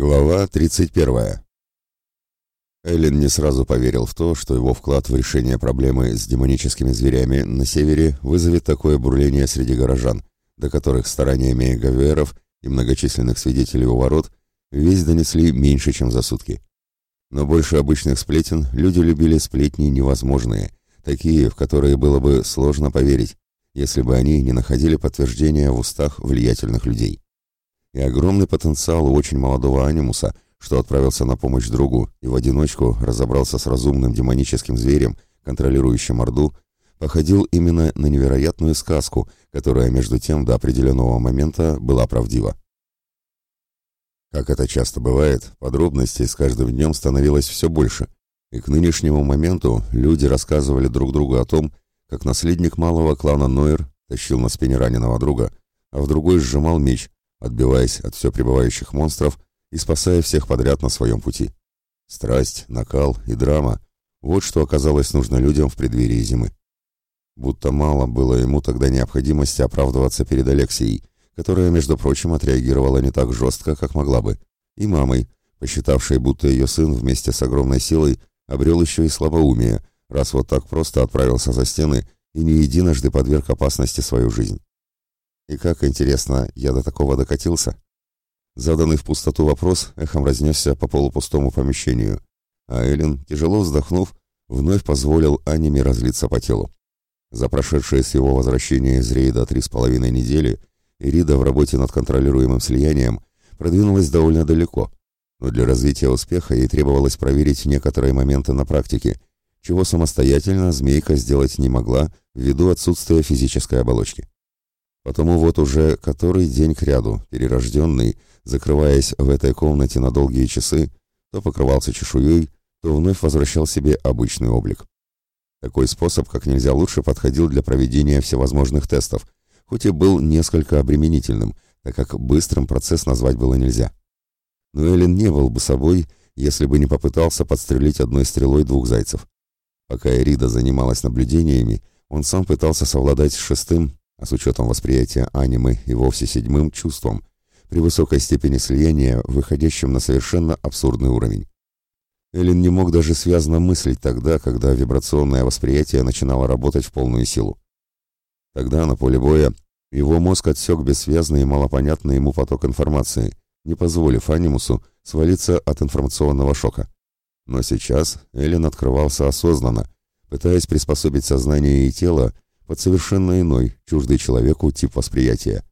Глава 31. Эллен не сразу поверил в то, что его вклад в решение проблемы с демоническими зверями на севере вызовет такое бурление среди горожан, до которых стараниями гаверов и многочисленных свидетелей у ворот весь донесли меньше, чем за сутки. Но больше обычных сплетен люди любили сплетни невозможные, такие, в которые было бы сложно поверить, если бы они не находили подтверждения в устах влиятельных людей и огромный потенциал у очень молодого анимуса, что отправился на помощь другу и в одиночку разобрался с разумным демоническим зверем, контролирующим Орду, походил именно на невероятную сказку, которая между тем до определенного момента была правдива. Как это часто бывает, подробностей с каждым днем становилось все больше, и к нынешнему моменту люди рассказывали друг другу о том, как наследник малого клана Нойер тащил на спине раненого друга, а в другой сжимал меч, отбиваясь от все прибывающих монстров и спасая всех подряд на своем пути. Страсть, накал и драма — вот что оказалось нужно людям в преддверии зимы. Будто мало было ему тогда необходимости оправдываться перед Алексией, которая, между прочим, отреагировала не так жестко, как могла бы, и мамой, посчитавшей, будто ее сын вместе с огромной силой обрел еще и слабоумие, раз вот так просто отправился за стены и не единожды подверг опасности свою жизнь. И как, интересно, я до такого докатился? Заданный в пустоту вопрос эхом разнесся по полупустому помещению, а Эллен, тяжело вздохнув, вновь позволил аниме разлиться по телу. За прошедшее с его возвращения из рейда три с половиной недели Ирида в работе над контролируемым слиянием продвинулась довольно далеко, но для развития успеха ей требовалось проверить некоторые моменты на практике, чего самостоятельно змейка сделать не могла ввиду отсутствия физической оболочки. Потому вот уже который день кряду, перерожденный, закрываясь в этой комнате на долгие часы, то покрывался чешуей, то вновь возвращал себе обычный облик. Такой способ как нельзя лучше подходил для проведения всевозможных тестов, хоть и был несколько обременительным, так как быстрым процесс назвать было нельзя. Но Эллен не был бы собой, если бы не попытался подстрелить одной стрелой двух зайцев. Пока Эрида занималась наблюдениями, он сам пытался совладать с шестым, а с учетом восприятия анимы и вовсе седьмым чувством, при высокой степени слияния, выходящем на совершенно абсурдный уровень. Эллен не мог даже связно мыслить тогда, когда вибрационное восприятие начинало работать в полную силу. Тогда на поле боя его мозг отсек бессвязный и малопонятный ему поток информации, не позволив анимусу свалиться от информационного шока. Но сейчас Эллен открывался осознанно, пытаясь приспособить сознание и тело под совершенно иной, чуждый человеку тип восприятия.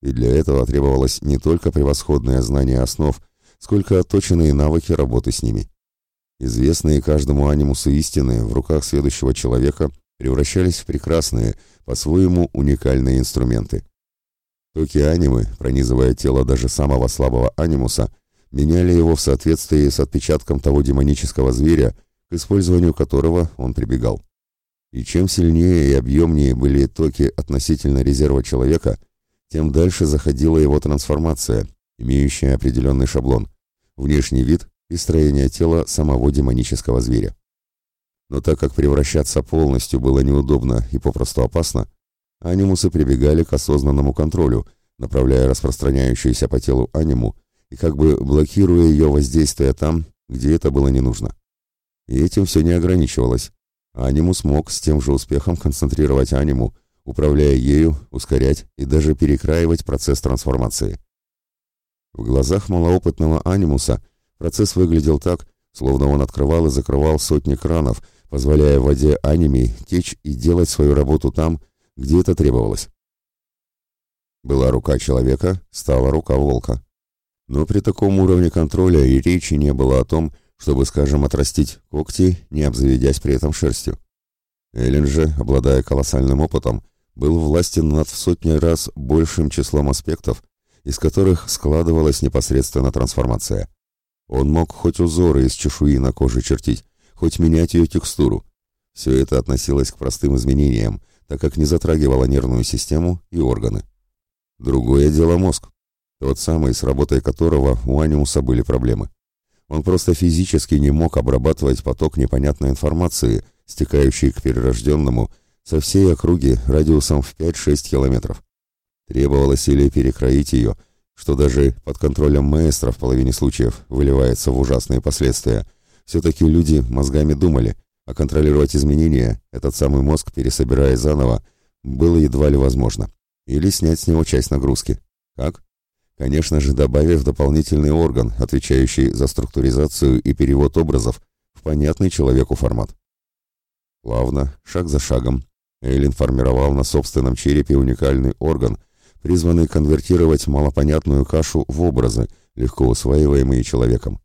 И для этого требовалось не только превосходное знание основ, сколько отточенные навыки работы с ними. Известные каждому анимусу истины в руках следующего человека превращались в прекрасные, по-своему уникальные инструменты. Токи анимы, пронизывая тело даже самого слабого анимуса, меняли его в соответствии с отпечатком того демонического зверя, к использованию которого он прибегал. И чем сильнее и объемнее были токи относительно резерва человека, тем дальше заходила его трансформация, имеющая определенный шаблон, внешний вид и строение тела самого демонического зверя. Но так как превращаться полностью было неудобно и попросту опасно, анимусы прибегали к осознанному контролю, направляя распространяющуюся по телу аниму и как бы блокируя ее воздействие там, где это было не нужно. И этим все не ограничивалось. Анимус мог с тем же успехом концентрировать аниму, управляя ею, ускорять и даже перекраивать процесс трансформации. В глазах малоопытного анимуса процесс выглядел так, словно он открывал и закрывал сотни кранов, позволяя воде аниме течь и делать свою работу там, где это требовалось. Была рука человека, стала рука волка. Но при таком уровне контроля и речи не было о том, чтобы, скажем, отрастить когти, не обзаведясь при этом шерстью. Эллен же, обладая колоссальным опытом, был властен над в сотни раз большим числом аспектов, из которых складывалась непосредственно трансформация. Он мог хоть узоры из чешуи на коже чертить, хоть менять ее текстуру. Все это относилось к простым изменениям, так как не затрагивало нервную систему и органы. Другое дело мозг, тот самый, с работой которого у анимуса были проблемы. Он просто физически не мог обрабатывать поток непонятной информации, стекающей к перерожденному со всей округи радиусом в 5-6 километров. Требовалось или перекроить ее, что даже под контролем маэстро в половине случаев выливается в ужасные последствия, все-таки люди мозгами думали, а контролировать изменения, этот самый мозг, пересобирая заново, было едва ли возможно. Или снять с него часть нагрузки. Как? Конечно же, добавив дополнительный орган, отвечающий за структуризацию и перевод образов в понятный человеку формат. Плавно, шаг за шагом, Эйлин формировал на собственном черепе уникальный орган, призванный конвертировать малопонятную кашу в образы, легко усваиваемые человеком.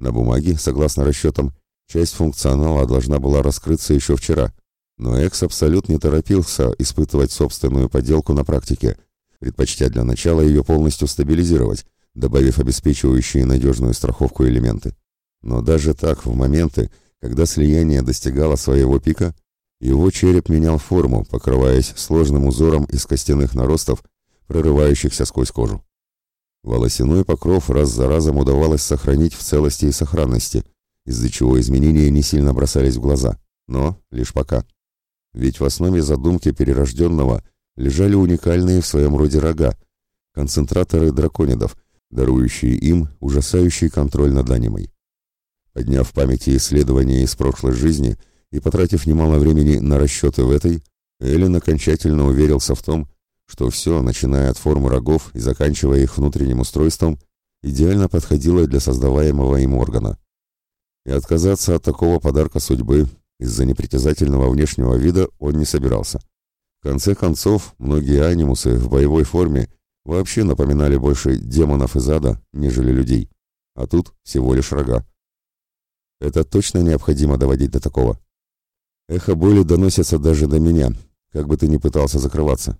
На бумаге, согласно расчетам, часть функционала должна была раскрыться еще вчера, но Экс абсолютно не торопился испытывать собственную поделку на практике, предпочтя для начала ее полностью стабилизировать, добавив обеспечивающие надежную страховку элементы. Но даже так, в моменты, когда слияние достигало своего пика, его череп менял форму, покрываясь сложным узором из костяных наростов, прорывающихся сквозь кожу. Волосяной покров раз за разом удавалось сохранить в целости и сохранности, из-за чего изменения не сильно бросались в глаза, но лишь пока. Ведь в основе задумки перерожденного лежали уникальные в своем роде рога, концентраторы драконидов, дарующие им ужасающий контроль над анимой. Подняв в памяти исследования из прошлой жизни – и потратив немало времени на расчеты в этой, Эллен окончательно уверился в том, что все, начиная от формы рогов и заканчивая их внутренним устройством, идеально подходило для создаваемого им органа. И отказаться от такого подарка судьбы из-за непритязательного внешнего вида он не собирался. В конце концов, многие анимусы в боевой форме вообще напоминали больше демонов из ада, нежели людей. А тут всего лишь рога. Это точно необходимо доводить до такого. Эхо боли доносится даже до меня, как бы ты ни пытался закрываться.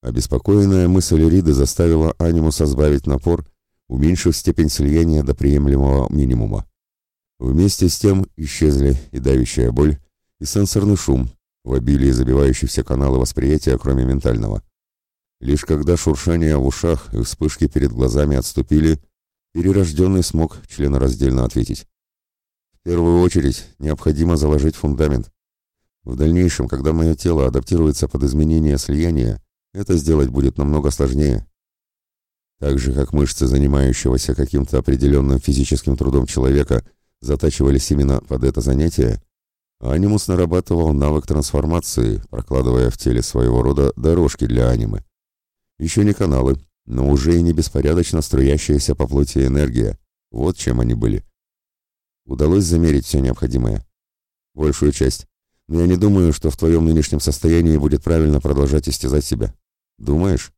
Обеспокоенная мысль Риды заставила анимуса сбавить напор, уменьшив степень слияния до приемлемого минимума. Вместе с тем исчезли и давящая боль, и сенсорный шум, в обилии забивающий все каналы восприятия, кроме ментального. Лишь когда шуршание в ушах и вспышки перед глазами отступили, перерожденный смог членораздельно ответить. В первую очередь необходимо заложить фундамент. В дальнейшем, когда мое тело адаптируется под изменение слияния, это сделать будет намного сложнее. Так же, как мышцы, занимающегося каким-то определенным физическим трудом человека, затачивались именно под это занятие, анимус нарабатывал навык трансформации, прокладывая в теле своего рода дорожки для анимы. Еще не каналы, но уже и не беспорядочно струящаяся по плоти энергия. Вот чем они были удалось замерить все необходимое. Большую часть. Но я не думаю, что в твоем нынешнем состоянии будет правильно продолжать истязать себя. Думаешь?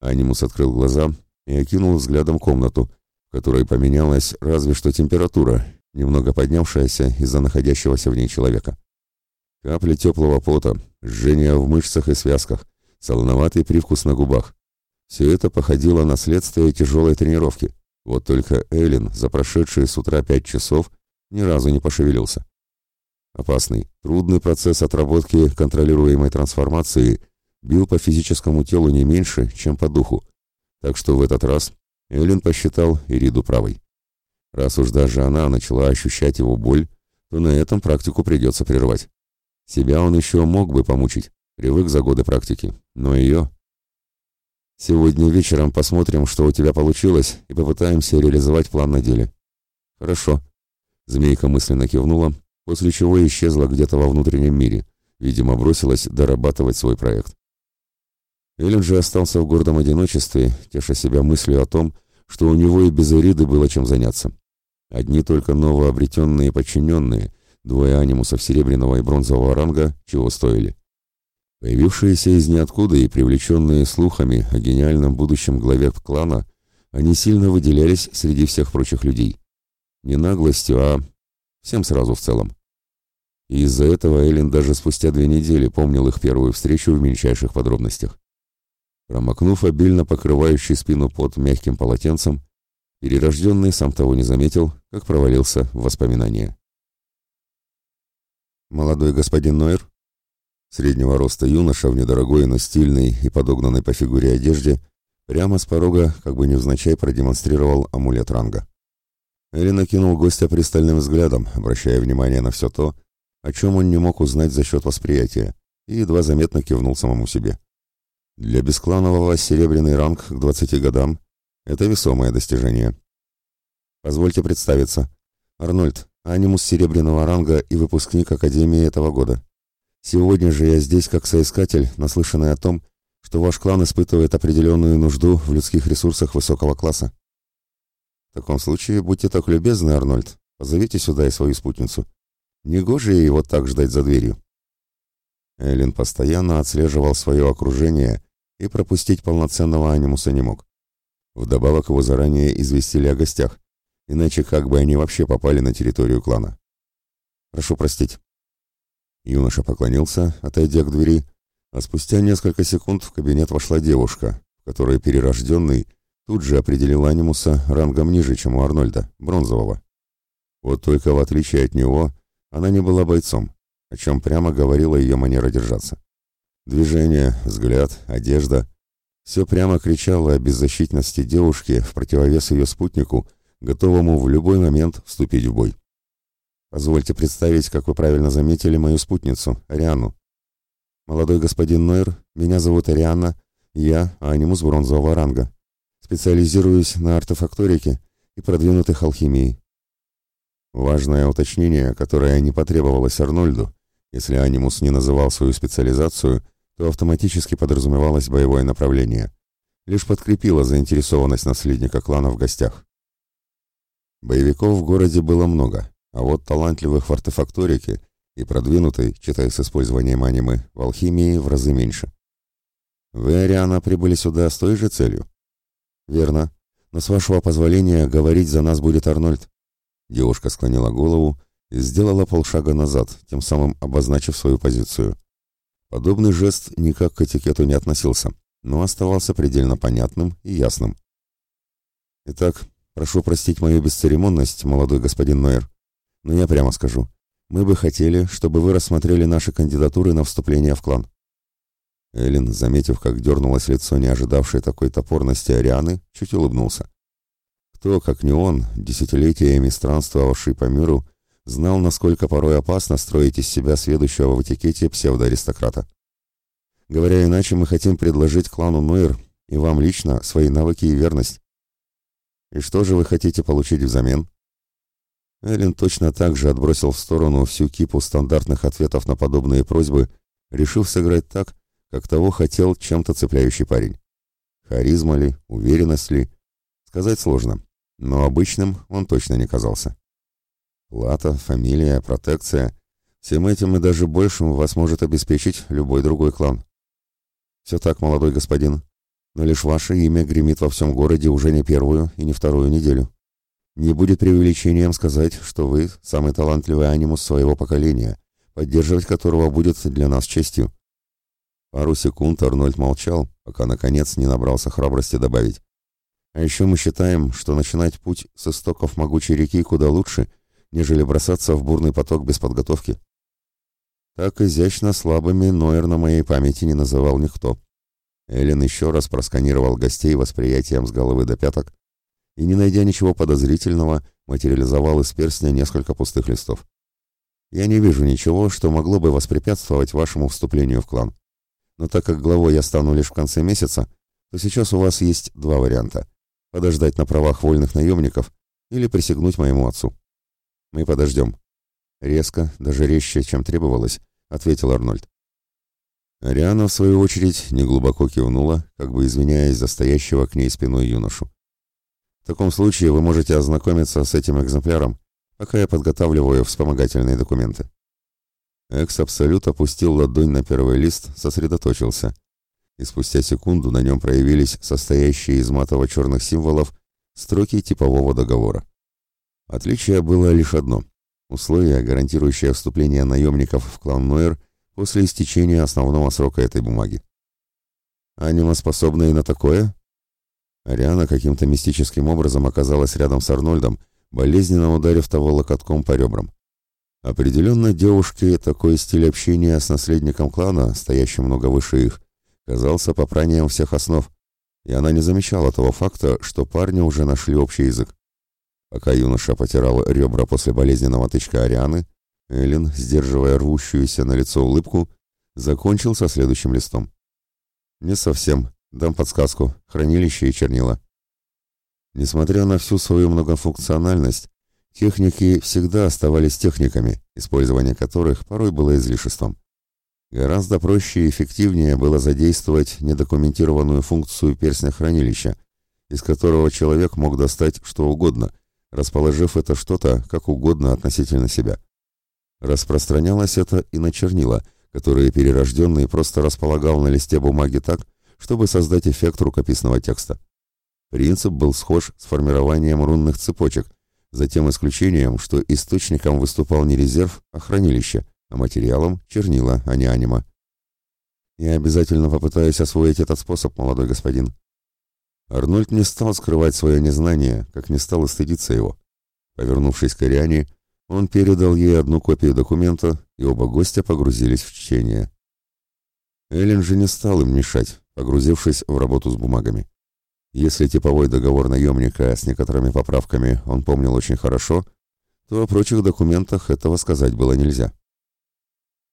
Анимус открыл глаза и окинул взглядом комнату, в которой поменялась разве что температура, немного поднявшаяся из-за находящегося в ней человека. Капли теплого пота, жжение в мышцах и связках, солоноватый привкус на губах. Все это походило на следствие тяжелой тренировки. Вот только Эллен за прошедшие с утра пять часов ни разу не пошевелился. Опасный, трудный процесс отработки контролируемой трансформации бил по физическому телу не меньше, чем по духу, так что в этот раз Эллен посчитал Ириду правой. Раз уж даже она начала ощущать его боль, то на этом практику придется прервать. Себя он еще мог бы помучить, привык за годы практики, но ее... Сегодня вечером посмотрим, что у тебя получилось, и попытаемся реализовать план на деле. Хорошо. Змейка мысленно кивнула, после чего исчезла где-то во внутреннем мире. Видимо, бросилась дорабатывать свой проект. Эллен же остался в гордом одиночестве, теша себя мыслью о том, что у него и без Эриды было чем заняться. Одни только новообретенные подчиненные, двое анимусов серебряного и бронзового ранга, чего стоили. Появившиеся из ниоткуда и привлеченные слухами о гениальном будущем главе клана, они сильно выделялись среди всех прочих людей. Не наглостью, а всем сразу в целом. И из-за этого Эллен даже спустя две недели помнил их первую встречу в мельчайших подробностях. Промокнув обильно покрывающий спину под мягким полотенцем, перерожденный сам того не заметил, как провалился в воспоминания. «Молодой господин Нойер?» Среднего роста юноша в недорогой, но стильной и подогнанной по фигуре одежде прямо с порога, как бы невзначай, продемонстрировал амулет ранга. Элли накинул гостя пристальным взглядом, обращая внимание на все то, о чем он не мог узнать за счет восприятия, и едва заметно кивнул самому себе. Для бескланового серебряный ранг к 20 годам – это весомое достижение. Позвольте представиться. Арнольд, анимус серебряного ранга и выпускник Академии этого года. Сегодня же я здесь как соискатель, наслышанный о том, что ваш клан испытывает определенную нужду в людских ресурсах высокого класса. В таком случае, будьте так любезны, Арнольд, позовите сюда и свою спутницу. Негоже ей вот так ждать за дверью. Эллен постоянно отслеживал свое окружение и пропустить полноценного анимуса не мог. Вдобавок его заранее известили о гостях, иначе как бы они вообще попали на территорию клана. «Прошу простить». Юноша поклонился, отойдя к двери, а спустя несколько секунд в кабинет вошла девушка, которая перерожденный тут же определил анимуса рангом ниже, чем у Арнольда, бронзового. Вот только в отличие от него, она не была бойцом, о чем прямо говорила ее манера держаться. Движение, взгляд, одежда — все прямо кричало о беззащитности девушки в противовес ее спутнику, готовому в любой момент вступить в бой. Позвольте представить, как вы правильно заметили, мою спутницу, Ариану. Молодой господин Нойер, меня зовут Арианна, я анимус бронзового ранга. Специализируюсь на артефакторике и продвинутой алхимии. Важное уточнение, которое не потребовалось Арнольду. Если анимус не называл свою специализацию, то автоматически подразумевалось боевое направление. Лишь подкрепило заинтересованность наследника клана в гостях. Боевиков в городе было много, а вот талантливых в артефакторике и продвинутой, читая с использованием анимы, в алхимии в разы меньше. Вы, Ариана, прибыли сюда с той же целью? Верно. Но с вашего позволения говорить за нас будет Арнольд. Девушка склонила голову и сделала полшага назад, тем самым обозначив свою позицию. Подобный жест никак к этикету не относился, но оставался предельно понятным и ясным. Итак, прошу простить мою бесцеремонность, молодой господин Нойер, но я прямо скажу, мы бы хотели, чтобы вы рассмотрели наши кандидатуры на вступление в клан. Эллен, заметив, как дернулось лицо не ожидавшей такой топорности Арианы, чуть улыбнулся. Кто, как не он, десятилетиями странствовавший по миру, знал, насколько порой опасно строить из себя следующего в этикете псевдоаристократа. Говоря иначе, мы хотим предложить клану Нойер и вам лично свои навыки и верность. И что же вы хотите получить взамен? Эллен точно так же отбросил в сторону всю кипу стандартных ответов на подобные просьбы, решив сыграть так, как того хотел чем-то цепляющий парень. Харизма ли, уверенность ли, сказать сложно но обычным он точно не казался. Плата, фамилия, протекция — всем этим и даже большим вас может обеспечить любой другой клан. Все так, молодой господин, но лишь ваше имя гремит во всем городе уже не первую и не вторую неделю. Не будет преувеличением сказать, что вы самый талантливый анимус своего поколения, поддерживать которого будет для нас честью. Пару секунд Арнольд молчал, пока наконец не набрался храбрости добавить. А еще мы считаем, что начинать путь с истоков могучей реки куда лучше, нежели бросаться в бурный поток без подготовки. Так изящно слабыми Нойер на моей памяти не называл никто. Эллен еще раз просканировал гостей восприятием с головы до пяток и, не найдя ничего подозрительного, материализовал из перстня несколько пустых листов. Я не вижу ничего, что могло бы воспрепятствовать вашему вступлению в клан. Но так как главой я стану лишь в конце месяца, то сейчас у вас есть два варианта подождать на правах вольных наемников или присягнуть моему отцу. Мы подождем. Резко, даже резче, чем требовалось, ответил Арнольд. Ариана, в свою очередь, неглубоко кивнула, как бы извиняясь за стоящего к ней спиной юношу. В таком случае вы можете ознакомиться с этим экземпляром, пока я подготавливаю вспомогательные документы. Экс Абсолют опустил ладонь на первый лист, сосредоточился и спустя секунду на нем проявились состоящие из матово-черных символов строки типового договора. Отличие было лишь одно – условие, гарантирующее вступление наемников в клан Нойер после истечения основного срока этой бумаги. Анима способна и на такое? Ариана каким-то мистическим образом оказалась рядом с Арнольдом, болезненно ударив того локотком по ребрам. Определенно девушке такой стиль общения с наследником клана, стоящим много выше их, казался попранием всех основ, и она не замечала того факта, что парни уже нашли общий язык. Пока юноша потирал ребра после болезненного тычка Арианы, Эллен, сдерживая рвущуюся на лицо улыбку, закончил со следующим листом. Не совсем. Дам подсказку. Хранилище и чернила. Несмотря на всю свою многофункциональность, техники всегда оставались техниками, использование которых порой было излишеством. Гораздо проще и эффективнее было задействовать недокументированную функцию перстня хранилища, из которого человек мог достать что угодно, расположив это что-то как угодно относительно себя. Распространялось это и на чернила, которые перерожденный просто располагал на листе бумаги так, чтобы создать эффект рукописного текста. Принцип был схож с формированием рунных цепочек, за тем исключением, что источником выступал не резерв, а хранилище, а материалом – чернила, а не анима. «Я обязательно попытаюсь освоить этот способ, молодой господин». Арнольд не стал скрывать свое незнание, как не стал и стыдиться его. Повернувшись к Ариане, он передал ей одну копию документа, и оба гостя погрузились в чтение. Эллен же не стал им мешать, погрузившись в работу с бумагами. Если типовой договор наемника с некоторыми поправками он помнил очень хорошо, то о прочих документах этого сказать было нельзя.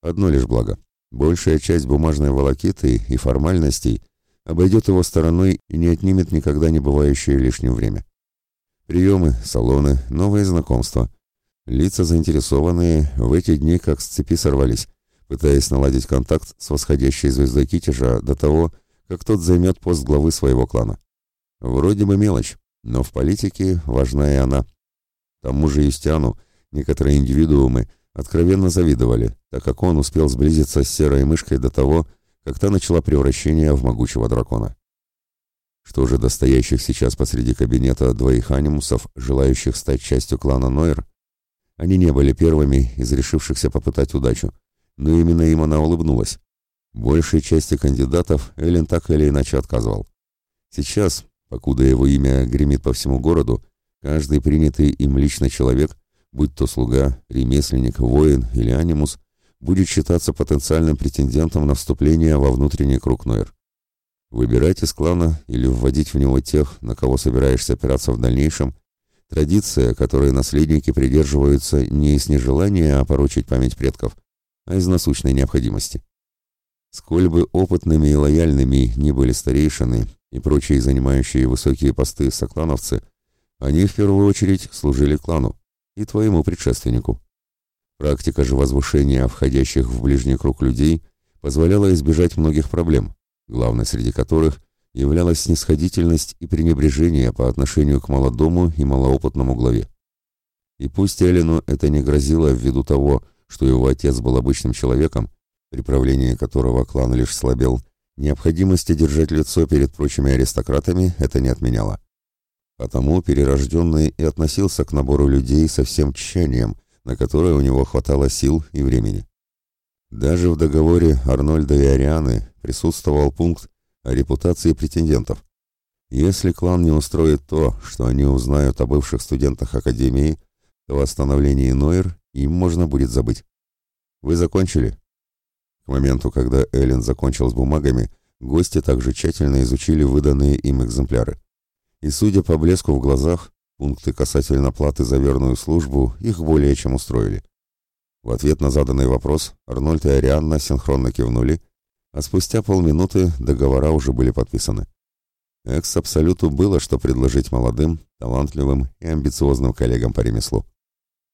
Одно лишь благо. Большая часть бумажной волокиты и формальностей обойдет его стороной и не отнимет никогда не бывающее лишнее время. Приемы, салоны, новые знакомства. Лица заинтересованные в эти дни как с цепи сорвались, пытаясь наладить контакт с восходящей звездой Китежа до того, как тот займет пост главы своего клана. Вроде бы мелочь, но в политике важна и она. Тому же Юстиану некоторые индивидуумы откровенно завидовали, так как он успел сблизиться с серой мышкой до того, как та начала превращение в могучего дракона. Что же до стоящих сейчас посреди кабинета двоих анимусов, желающих стать частью клана Нойер, они не были первыми из решившихся попытать удачу, но именно им она улыбнулась. Большей части кандидатов Эллен так или иначе отказывал. Сейчас, покуда его имя гремит по всему городу, каждый принятый им лично человек, будь то слуга, ремесленник, воин или анимус, будет считаться потенциальным претендентом на вступление во внутренний круг Нойер. Выбирать из клана или вводить в него тех, на кого собираешься опираться в дальнейшем, Традиция, которой наследники придерживаются не из нежелания опорочить память предков, а из насущной необходимости. Сколь бы опытными и лояльными ни были старейшины и прочие занимающие высокие посты соклановцы, они в первую очередь служили клану и твоему предшественнику. Практика же возвышения входящих в ближний круг людей позволяла избежать многих проблем, главной среди которых являлась снисходительность и пренебрежение по отношению к молодому и малоопытному главе. И пусть Эллину это не грозило ввиду того, что его отец был обычным человеком, при правлении которого клан лишь слабел, необходимости держать лицо перед прочими аристократами это не отменяло. Потому перерожденный и относился к набору людей со всем тщанием, на которое у него хватало сил и времени. Даже в договоре Арнольда и Арианы присутствовал пункт, о репутации претендентов. Если клан не устроит то, что они узнают о бывших студентах Академии, то восстановление Нойер им можно будет забыть. Вы закончили? К моменту, когда Эллен закончил с бумагами, гости также тщательно изучили выданные им экземпляры. И, судя по блеску в глазах, пункты касательно платы за верную службу их более чем устроили. В ответ на заданный вопрос Арнольд и Арианна синхронно кивнули а спустя полминуты договора уже были подписаны. Экс-абсолюту было что предложить молодым, талантливым и амбициозным коллегам по ремеслу.